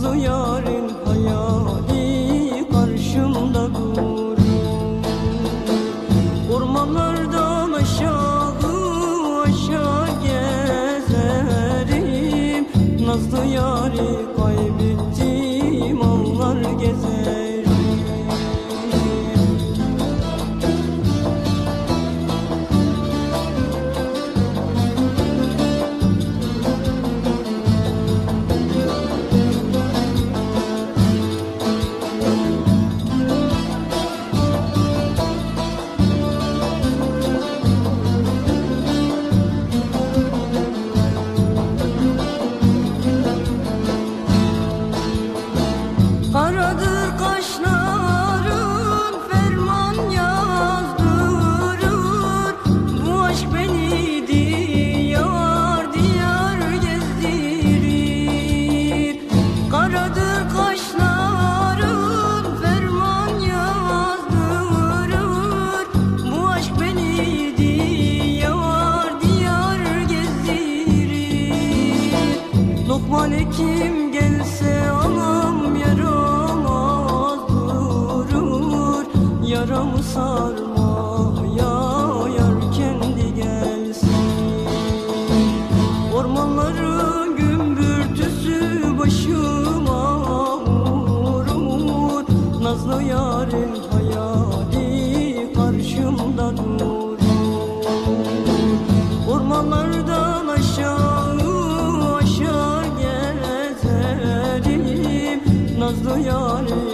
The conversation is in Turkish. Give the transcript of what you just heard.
Nazlı yarın hayali karşımda durur. Ormanlardan aşağı aşağı gezerim. Nazlı yarı kaybettim ağlar gezerim Lokman Hekim gelse anam yaramaz durur Yaramı sarmaya yar kendi gelsin. Ormanların Nazlı yarı